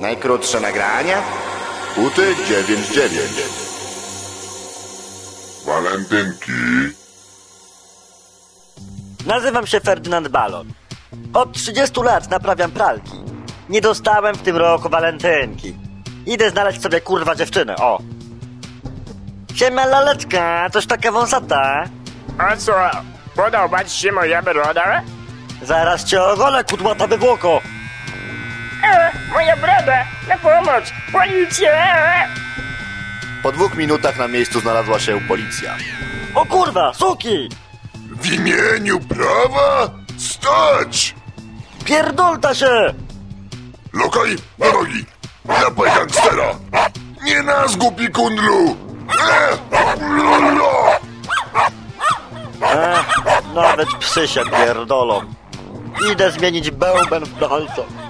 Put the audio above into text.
Najkrótsze nagrania? Uty 99. Walentynki. Nazywam się Ferdynand Balon. Od 30 lat naprawiam pralki. Nie dostałem w tym roku walentynki. Idę znaleźć sobie kurwa dziewczynę, o. Siema laleczka, coś taka wąsata. A co? Podoba ci się moja broda? Zaraz cię ogolę, kudłata wywłoko. Moja broda! Na pomoc! Policja! Po dwóch minutach na miejscu znalazła się policja. O kurwa, suki! W imieniu prawa stać! Pierdolta się! Lokaj na nogi! Napaj gangstera! Nie nas, głupi kundlu! E! Lolo! E, nawet psy się pierdolą. Idę zmienić bęben w palcach.